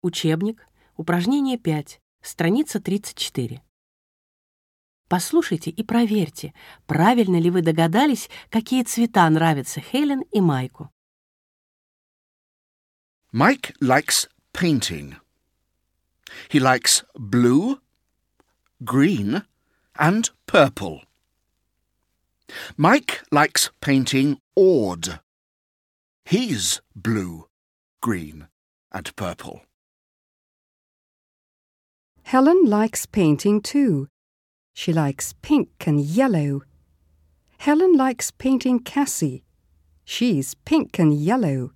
Учебник, упражнение 5, страница 34. Послушайте и проверьте, правильно ли вы догадались, какие цвета нравятся Хелен и Майку. Mike likes painting. He likes blue, green, and purple. Mike likes painting odd. He's blue, green, and purple. Helen likes painting too. She likes pink and yellow. Helen likes painting Cassie. She's pink and yellow.